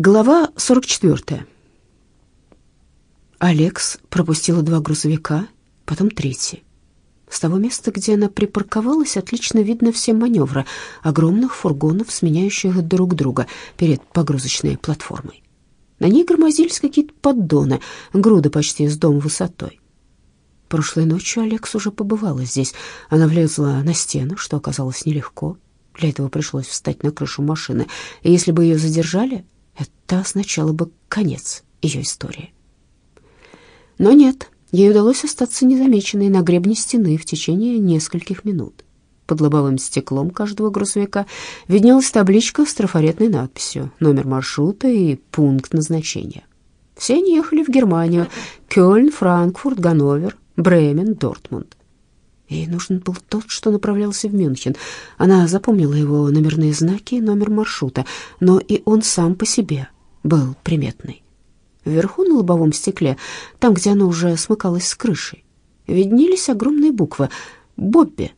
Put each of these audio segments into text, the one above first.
Глава 44. Алекс пропустила два грузовика, потом третий. С того места, где она припарковалась, отлично видно все маневры огромных фургонов, сменяющих друг друга перед погрузочной платформой. На ней громозились какие-то поддоны, груды почти с дом высотой. Прошлой ночью Алекс уже побывала здесь. Она влезла на стену, что оказалось нелегко. Для этого пришлось встать на крышу машины. И если бы ее задержали, это означало бы конец ее истории. Но нет, ей удалось остаться незамеченной на гребне стены в течение нескольких минут. Под лобовым стеклом каждого грузовика виднелась табличка с трафаретной надписью, номер маршрута и пункт назначения. Все они ехали в Германию, Кёльн, Франкфурт, Ганновер, Бремен, Дортмунд. Ей нужен был тот, что направлялся в Мюнхен. Она запомнила его номерные знаки и номер маршрута, но и он сам по себе был приметный. Вверху на лобовом стекле, там, где оно уже смыкалось с крышей, виднелись огромные буквы «Бобби».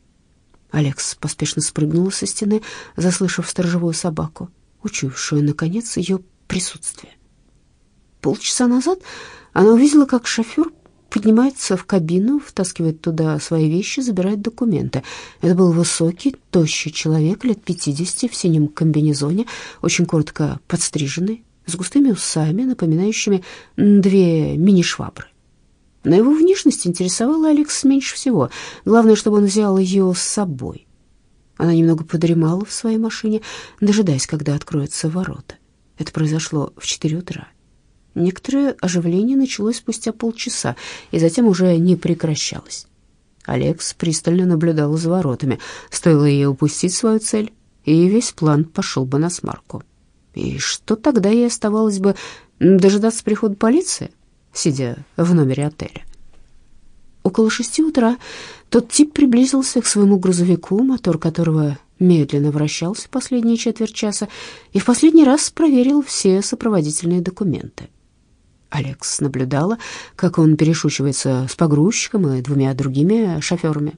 Алекс поспешно спрыгнула со стены, заслышав сторожевую собаку, учуявшую, наконец, ее присутствие. Полчаса назад она увидела, как шофер поднимается в кабину, втаскивает туда свои вещи, забирает документы. Это был высокий, тощий человек лет пятидесяти в синем комбинезоне, очень коротко подстриженный, с густыми усами, напоминающими две мини-швабры. Но его внешность интересовала Алекс меньше всего. Главное, чтобы он взял ее с собой. Она немного подремала в своей машине, дожидаясь, когда откроются ворота. Это произошло в четыре утра. Некоторое оживление началось спустя полчаса и затем уже не прекращалось. Алекс пристально наблюдал за воротами. Стоило ей упустить свою цель, и весь план пошел бы на смарку. И что тогда ей оставалось бы дожидаться прихода полиции, сидя в номере отеля? Около шести утра тот тип приблизился к своему грузовику, мотор которого медленно вращался последние четверть часа, и в последний раз проверил все сопроводительные документы. Алекс наблюдала, как он перешучивается с погрузчиком и двумя другими шоферами.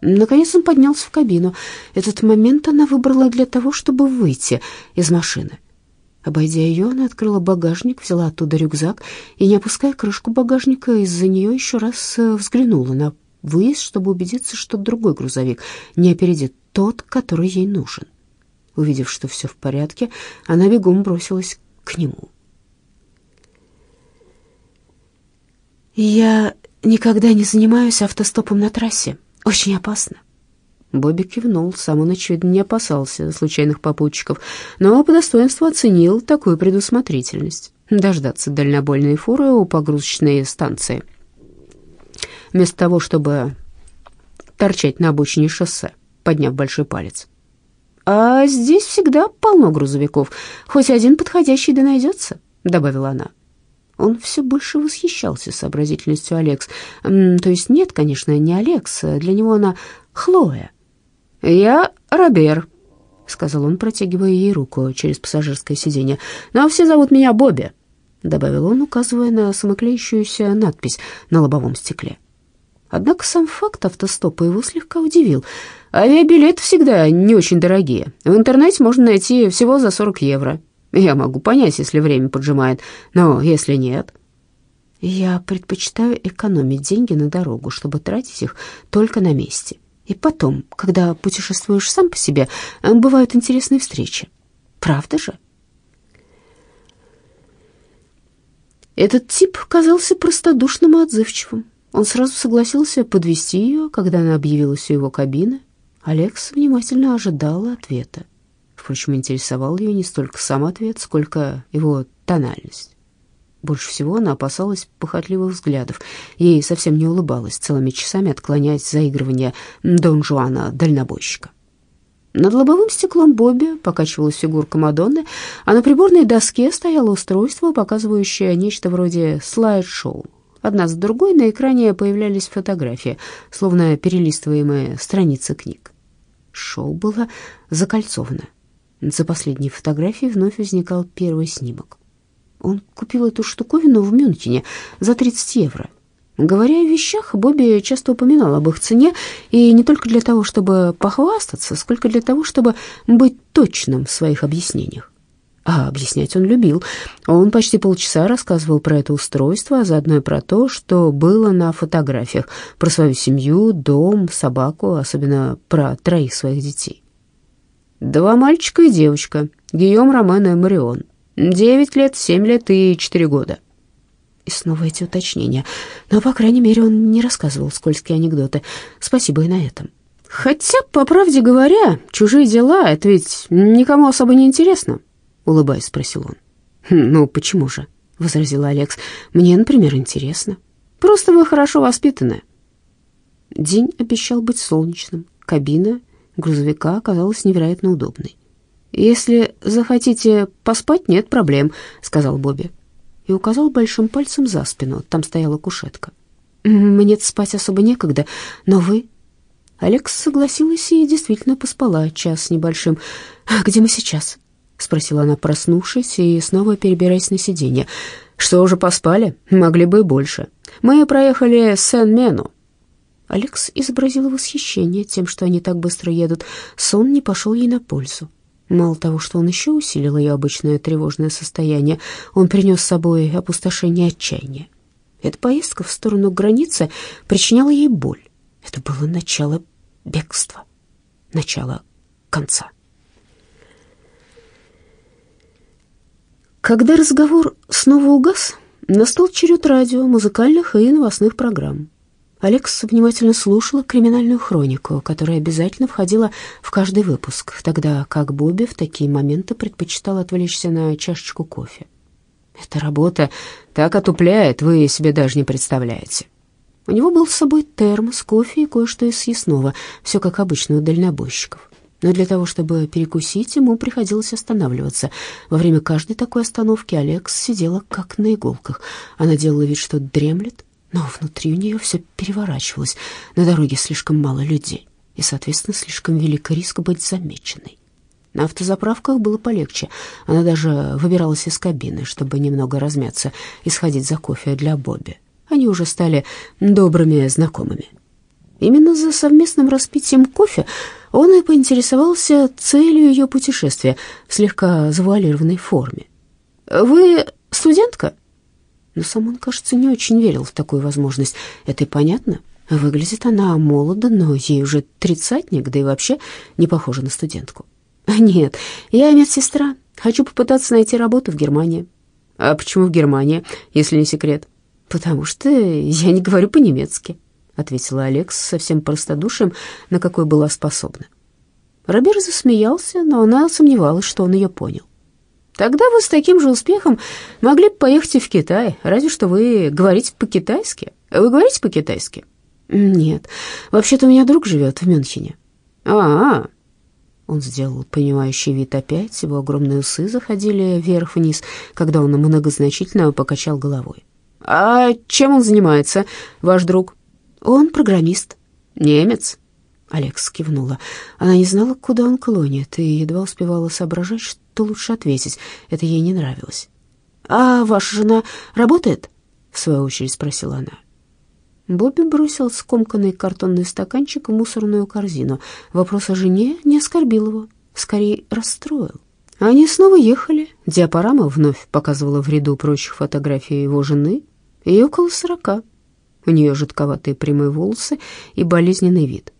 Наконец он поднялся в кабину. Этот момент она выбрала для того, чтобы выйти из машины. Обойдя ее, она открыла багажник, взяла оттуда рюкзак и, не опуская крышку багажника, из-за нее еще раз э, взглянула на выезд, чтобы убедиться, что другой грузовик не опередит тот, который ей нужен. Увидев, что все в порядке, она бегом бросилась к нему. «Я никогда не занимаюсь автостопом на трассе. Очень опасно». Бобби кивнул, сам он, очевидно, не опасался случайных попутчиков, но по достоинству оценил такую предусмотрительность. Дождаться дальнобойной фуры у погрузочной станции. Вместо того, чтобы торчать на обочине шоссе, подняв большой палец. «А здесь всегда полно грузовиков, хоть один подходящий да найдется», — добавила она. Он все больше восхищался сообразительностью Алекс. То есть нет, конечно, не Алекс, для него она Хлоя. «Я Робер», — сказал он, протягивая ей руку через пассажирское сиденье. «Но все зовут меня Бобби», — добавил он, указывая на самоклеющуюся надпись на лобовом стекле. Однако сам факт автостопа его слегка удивил. Авиабилеты всегда не очень дорогие. В интернете можно найти всего за 40 евро. Я могу понять, если время поджимает, но если нет... Я предпочитаю экономить деньги на дорогу, чтобы тратить их только на месте. И потом, когда путешествуешь сам по себе, бывают интересные встречи. Правда же? Этот тип казался простодушным и отзывчивым. Он сразу согласился подвести ее, когда она объявилась у его кабины. Алекс внимательно ожидала ответа. Впрочем, интересовал ее не столько сам ответ, сколько его тональность. Больше всего она опасалась похотливых взглядов. Ей совсем не улыбалось, целыми часами отклонять заигрывание Дон Жуана дальнобойщика. Над лобовым стеклом Бобби покачивалась фигурка Мадонны, а на приборной доске стояло устройство, показывающее нечто вроде слайд-шоу. Одна за другой на экране появлялись фотографии, словно перелистываемые страницы книг. Шоу было закольцовано. За последней фотографией вновь возникал первый снимок. Он купил эту штуковину в Мюнхене за 30 евро. Говоря о вещах, Бобби часто упоминал об их цене, и не только для того, чтобы похвастаться, сколько для того, чтобы быть точным в своих объяснениях. А объяснять он любил. Он почти полчаса рассказывал про это устройство, а заодно и про то, что было на фотографиях, про свою семью, дом, собаку, особенно про троих своих детей. Два мальчика и девочка, Гийом, Ромен и Марион. Девять лет, семь лет и четыре года. И снова эти уточнения. Но, по крайней мере, он не рассказывал скользкие анекдоты. Спасибо и на этом. Хотя, по правде говоря, чужие дела — это ведь никому особо не интересно улыбаясь, спросил он. «Хм, «Ну, почему же?» — возразила Алекс. «Мне, например, интересно. Просто вы хорошо воспитаны». День обещал быть солнечным. Кабина грузовика оказалась невероятно удобной. «Если захотите поспать, нет проблем», — сказал Бобби. И указал большим пальцем за спину. Там стояла кушетка. «Мне спать особо некогда, но вы...» Алекс согласилась и действительно поспала час с небольшим. «А где мы сейчас?» — спросила она, проснувшись и снова перебираясь на сиденье. «Что, уже поспали? Могли бы и больше. Мы проехали Сен-Мену». Алекс изобразила восхищение тем, что они так быстро едут. Сон не пошел ей на пользу. Мало того, что он еще усилил ее обычное тревожное состояние, он принес с собой опустошение и отчаяние. Эта поездка в сторону границы причиняла ей боль. Это было начало бегства, начало конца. Когда разговор снова угас, настал черед радио, музыкальных и новостных программ. Алекс внимательно слушала криминальную хронику, которая обязательно входила в каждый выпуск, тогда как Бобби в такие моменты предпочитал отвлечься на чашечку кофе. «Эта работа так отупляет, вы себе даже не представляете». У него был с собой термос, кофе и кое-что из съестного, все как обычно у дальнобойщиков но для того, чтобы перекусить, ему приходилось останавливаться. Во время каждой такой остановки Алекс сидела как на иголках. Она делала вид, что дремлет, но внутри у нее все переворачивалось. На дороге слишком мало людей, и, соответственно, слишком велик риск быть замеченной. На автозаправках было полегче. Она даже выбиралась из кабины, чтобы немного размяться и сходить за кофе для Бобби. Они уже стали добрыми знакомыми. Именно за совместным распитием кофе он и поинтересовался целью ее путешествия в слегка завуалированной форме. «Вы студентка?» Но сам он, кажется, не очень верил в такую возможность. Это и понятно. Выглядит она молодо, но ей уже тридцатник, да и вообще не похожа на студентку. «Нет, я медсестра. Хочу попытаться найти работу в Германии». «А почему в Германии, если не секрет?» «Потому что я не говорю по-немецки» ответила Алекс совсем простодушием, на какой была способна. Робер засмеялся, но она сомневалась, что он ее понял. Тогда вы с таким же успехом могли бы поехать в Китай, разве что вы говорите по-китайски. Вы говорите по-китайски? Нет, вообще-то у меня друг живет в Мюнхене. А, -а, -а. Он сделал понимающий вид опять, его огромные усы заходили вверх-вниз, когда он многозначительно покачал головой. «А чем он занимается, ваш друг?» «Он программист». «Немец?» Алекс кивнула. Она не знала, куда он клонит, и едва успевала соображать, лучше ответить. Это ей не нравилось. «А ваша жена работает?» — в свою очередь спросила она. Бобби бросил скомканный картонный стаканчик в мусорную корзину. Вопрос о жене не оскорбил его, скорее расстроил. Они снова ехали. Диапорама вновь показывала в ряду прочих фотографий его жены. Ей около сорока. У нее жидковатые прямые волосы и болезненный вид.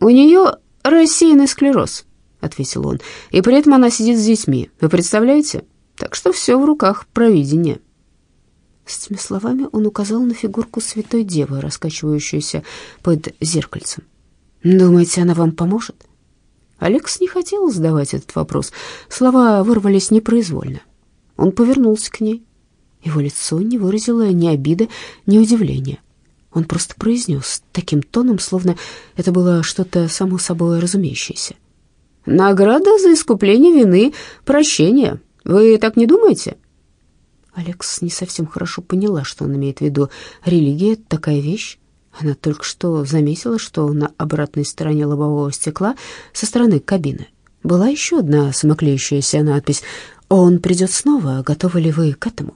«У нее рассеянный склероз», — ответил он, «и при этом она сидит с детьми. Вы представляете? Так что все в руках провидения». С этими словами он указал на фигурку святой девы, раскачивающуюся под зеркальцем. «Думаете, она вам поможет?» Алекс не хотел задавать этот вопрос. Слова вырвались непроизвольно. Он повернулся к ней. Его лицо не выразило ни обиды, ни удивления. Он просто произнес таким тоном, словно это было что-то само собой разумеющееся. «Награда за искупление вины — прощение. Вы так не думаете?» Алекс не совсем хорошо поняла, что он имеет в виду. Религия — такая вещь. Она только что заметила, что на обратной стороне лобового стекла со стороны кабины была еще одна самоклеющаяся надпись «Он придет снова. Готовы ли вы к этому?»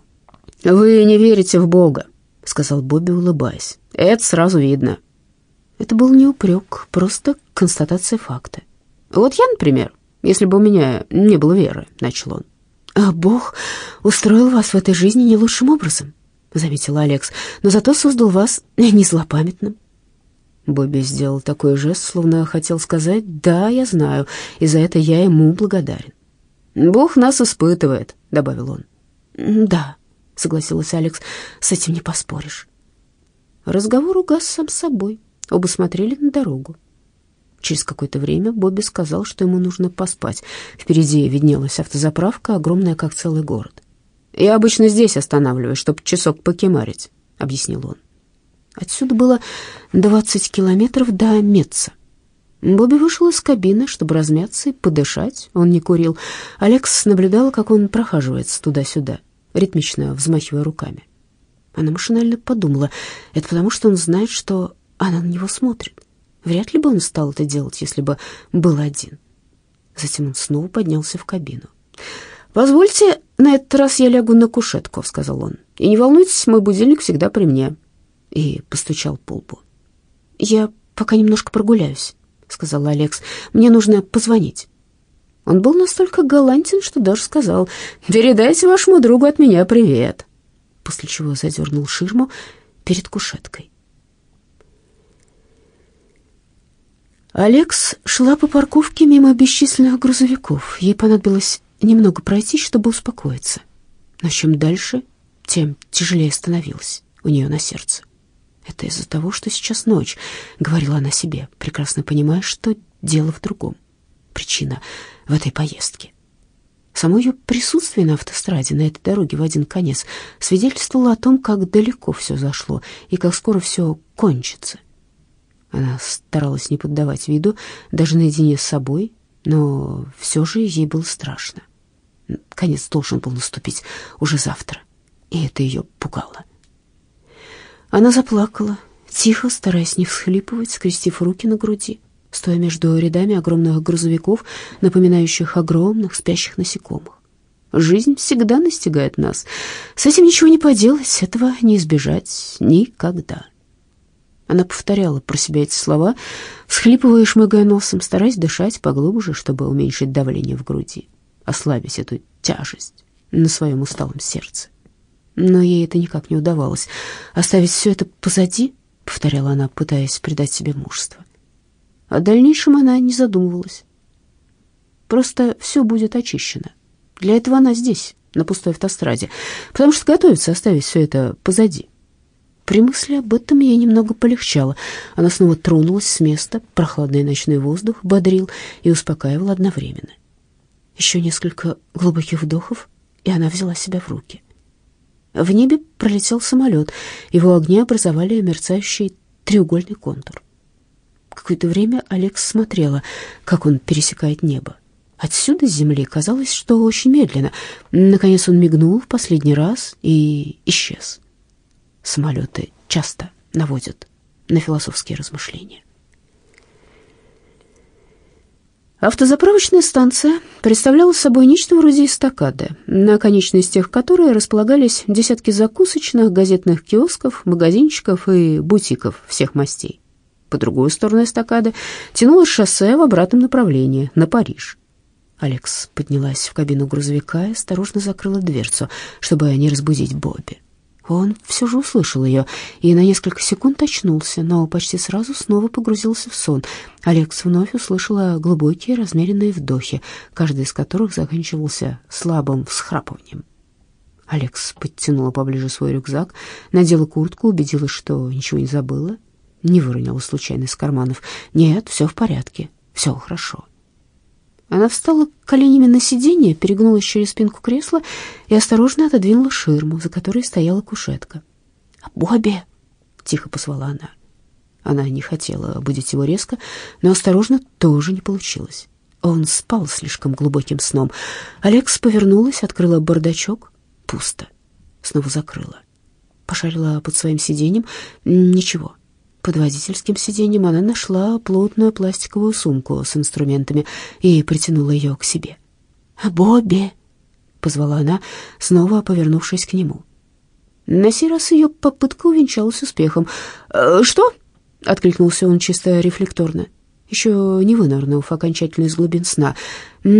«Вы не верите в Бога», — сказал Бобби, улыбаясь. Это сразу видно. Это был не упрек, просто констатация факта. Вот я, например, если бы у меня не было веры, начал он. А Бог устроил вас в этой жизни не лучшим образом, заметила Алекс, но зато создал вас не злопамятным. Бобби сделал такой жест, словно хотел сказать «Да, я знаю, и за это я ему благодарен». «Бог нас испытывает», — добавил он. «Да», — согласилась Алекс, — «с этим не поспоришь». Разговор угас сам собой. Оба смотрели на дорогу. Через какое-то время Бобби сказал, что ему нужно поспать. Впереди виднелась автозаправка, огромная, как целый город. «Я обычно здесь останавливаюсь, чтобы часок покемарить», — объяснил он. Отсюда было 20 километров до Меца. Бобби вышел из кабины, чтобы размяться и подышать. Он не курил. Алекс наблюдал, как он прохаживается туда-сюда, ритмично взмахивая руками. Она машинально подумала, это потому, что он знает, что она на него смотрит. Вряд ли бы он стал это делать, если бы был один. Затем он снова поднялся в кабину. «Позвольте, на этот раз я лягу на кушетку», — сказал он. «И не волнуйтесь, мой будильник всегда при мне». И постучал по лбу. «Я пока немножко прогуляюсь», — сказала Алекс. «Мне нужно позвонить». Он был настолько галантен, что даже сказал «Передайте вашему другу от меня привет», после чего задернул ширму перед кушеткой. Алекс шла по парковке мимо бесчисленных грузовиков. Ей понадобилось немного пройти, чтобы успокоиться. Но чем дальше, тем тяжелее становилось у нее на сердце. «Это из-за того, что сейчас ночь», — говорила она себе, прекрасно понимая, что дело в другом. Причина в этой поездке. Само ее присутствие на автостраде, на этой дороге в один конец, свидетельствовало о том, как далеко все зашло и как скоро все кончится. Она старалась не поддавать виду, даже наедине с собой, но все же ей было страшно. Конец должен был наступить уже завтра, и это ее пугало. Она заплакала, тихо, стараясь не всхлипывать, скрестив руки на груди, стоя между рядами огромных грузовиков, напоминающих огромных спящих насекомых. Жизнь всегда настигает нас. С этим ничего не поделать, этого не избежать никогда. Она повторяла про себя эти слова, всхлипывая и шмыгая носом, стараясь дышать поглубже, чтобы уменьшить давление в груди, ослабить эту тяжесть на своем усталом сердце. Но ей это никак не удавалось. «Оставить все это позади?» — повторяла она, пытаясь придать себе мужество. О дальнейшем она не задумывалась. Просто все будет очищено. Для этого она здесь, на пустой автостраде, потому что готовится оставить все это позади. При мысли об этом ей немного полегчало. Она снова тронулась с места, прохладный ночной воздух бодрил и успокаивал одновременно. Еще несколько глубоких вдохов, и она взяла себя в руки. В небе пролетел самолет, его огни образовали мерцающий треугольный контур. Какое-то время Алекс смотрела, как он пересекает небо. Отсюда с земли казалось, что очень медленно. Наконец он мигнул в последний раз и исчез самолеты часто наводят на философские размышления. Автозаправочная станция представляла собой нечто вроде эстакады, на конечностях которой располагались десятки закусочных, газетных киосков, магазинчиков и бутиков всех мастей. По другую сторону эстакады тянулось шоссе в обратном направлении, на Париж. Алекс поднялась в кабину грузовика и осторожно закрыла дверцу, чтобы не разбудить Бобби. Он все же услышал ее и на несколько секунд очнулся, но почти сразу снова погрузился в сон. Алекс вновь услышала глубокие размеренные вдохи, каждый из которых заканчивался слабым всхрапыванием. Алекс подтянула поближе свой рюкзак, надела куртку, убедилась, что ничего не забыла, не выронила случайно из карманов. Нет, все в порядке, все хорошо. Она встала коленями на сиденье, перегнулась через спинку кресла и осторожно отодвинула ширму, за которой стояла кушетка. «Бобби!» — тихо позвала она. Она не хотела будить его резко, но осторожно тоже не получилось. Он спал слишком глубоким сном. Алекс повернулась, открыла бардачок. Пусто. Снова закрыла. Пошарила под своим сиденьем. Ничего. Под водительским сиденьем она нашла плотную пластиковую сумку с инструментами и притянула ее к себе. «Бобби!» — позвала она, снова повернувшись к нему. На сей раз ее попытка увенчалась успехом. «Э, «Что?» — откликнулся он чисто рефлекторно, еще не вынырнув окончательно из глубин сна.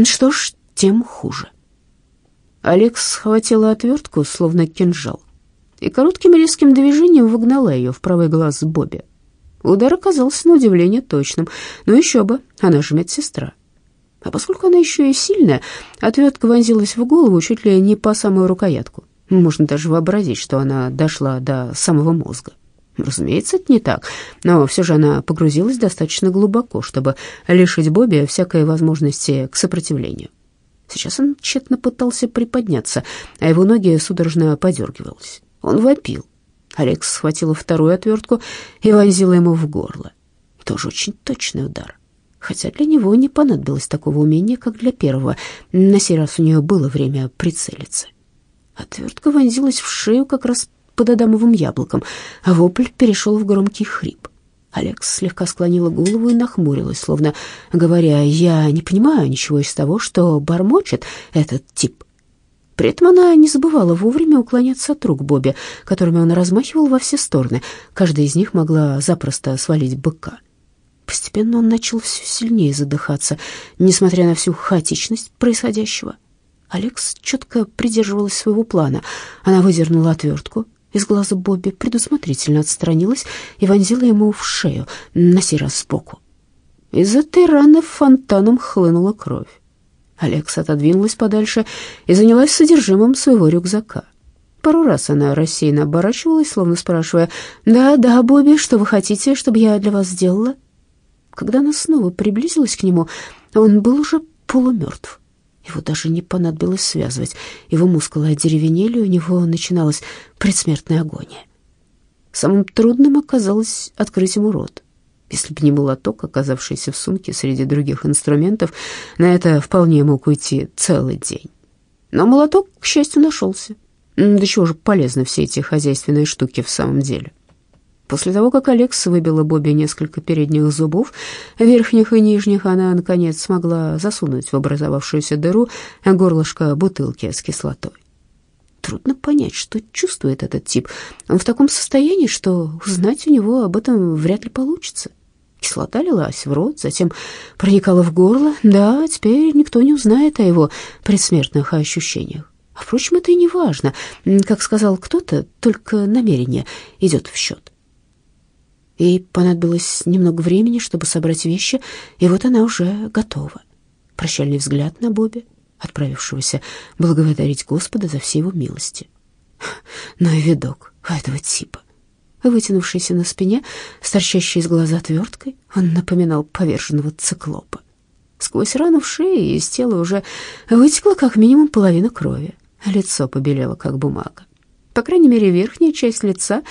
«Что ж, тем хуже». Алекс схватила отвертку, словно кинжал, и коротким резким движением выгнала ее в правый глаз Бобби. Удар оказался на удивление точным. Ну еще бы, она же медсестра. А поскольку она еще и сильная, отвертка вонзилась в голову чуть ли не по самую рукоятку. Можно даже вообразить, что она дошла до самого мозга. Разумеется, это не так, но все же она погрузилась достаточно глубоко, чтобы лишить Бобби всякой возможности к сопротивлению. Сейчас он тщетно пытался приподняться, а его ноги судорожно подергивались. Он вопил. Алекс схватила вторую отвертку и вонзила ему в горло. Тоже очень точный удар. Хотя для него не понадобилось такого умения, как для первого. На сей раз у нее было время прицелиться. Отвертка вонзилась в шею как раз под адамовым яблоком, а вопль перешел в громкий хрип. Алекс слегка склонила голову и нахмурилась, словно говоря, «Я не понимаю ничего из того, что бормочет этот тип». При этом она не забывала вовремя уклоняться от рук Бобби, которыми он размахивал во все стороны. Каждая из них могла запросто свалить быка. Постепенно он начал все сильнее задыхаться, несмотря на всю хаотичность происходящего. Алекс четко придерживалась своего плана. Она выдернула отвертку из глаза Бобби, предусмотрительно отстранилась и вонзила ему в шею, на сей раз сбоку. Из этой раны фонтаном хлынула кровь. Алекс отодвинулась подальше и занялась содержимым своего рюкзака. Пару раз она рассеянно оборачивалась, словно спрашивая, «Да, да, Бобби, что вы хотите, чтобы я для вас сделала?» Когда она снова приблизилась к нему, он был уже полумертв. Его даже не понадобилось связывать. Его мускулы одеревенели, у него начиналась предсмертная агония. Самым трудным оказалось открыть ему рот. Если бы не молоток, оказавшийся в сумке среди других инструментов, на это вполне мог уйти целый день. Но молоток, к счастью, нашелся. Да чего же полезны все эти хозяйственные штуки в самом деле? После того, как Алекс выбила Бобби несколько передних зубов, верхних и нижних, она, наконец, смогла засунуть в образовавшуюся дыру горлышко бутылки с кислотой. Трудно понять, что чувствует этот тип. Он в таком состоянии, что узнать у него об этом вряд ли получится. Кислота лилась в рот, затем проникала в горло. Да, теперь никто не узнает о его предсмертных ощущениях. А, впрочем, это и не важно. Как сказал кто-то, только намерение идет в счет. Ей понадобилось немного времени, чтобы собрать вещи, и вот она уже готова. Прощальный взгляд на Бобби, отправившегося благодарить Господа за все его милости. Но и видок у этого типа вытянувшийся на спине, с торчащей из глаза отверткой, он напоминал поверженного циклопа. Сквозь рану в шее из тела уже вытекла как минимум половина крови, лицо побелело, как бумага. По крайней мере, верхняя часть лица,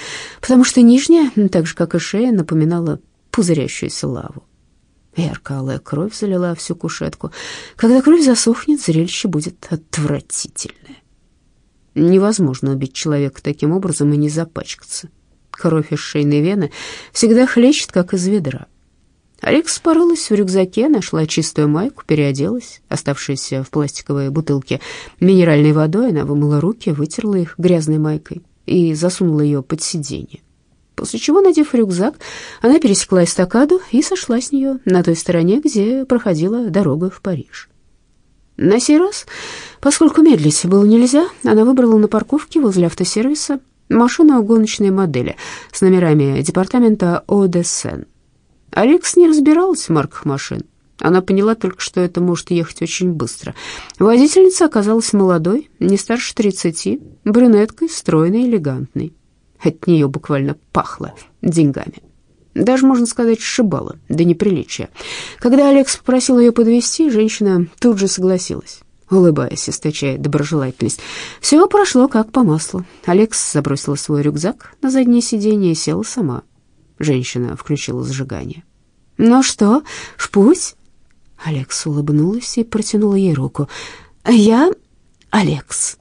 потому что нижняя, так же, как и шея, напоминала пузырящуюся лаву. Ярко-алая кровь залила всю кушетку. Когда кровь засохнет, зрелище будет отвратительное. Невозможно убить человека таким образом и не запачкаться. Кровь из шейной вены всегда хлещет, как из ведра. Алекс порылась в рюкзаке, нашла чистую майку, переоделась, оставшаяся в пластиковой бутылке минеральной водой, она вымыла руки, вытерла их грязной майкой и засунула ее под сиденье. После чего, надев рюкзак, она пересекла эстакаду и сошла с нее на той стороне, где проходила дорога в Париж. На сей раз, поскольку медлить было нельзя, она выбрала на парковке возле автосервиса Машина гоночной модели с номерами департамента ОДСН. Алекс не разбиралась в марках машин. Она поняла только, что это может ехать очень быстро. Водительница оказалась молодой, не старше тридцати, брюнеткой, стройной, элегантной. От нее буквально пахло деньгами. Даже, можно сказать, сшибало до неприличия. Когда Алекс попросил ее подвезти, женщина тут же согласилась улыбаясь, источая доброжелательность. Все прошло как по маслу. Алекс забросила свой рюкзак на заднее сиденье и села сама. Женщина включила зажигание. «Ну что, в путь?» Алекс улыбнулась и протянула ей руку. «Я Алекс».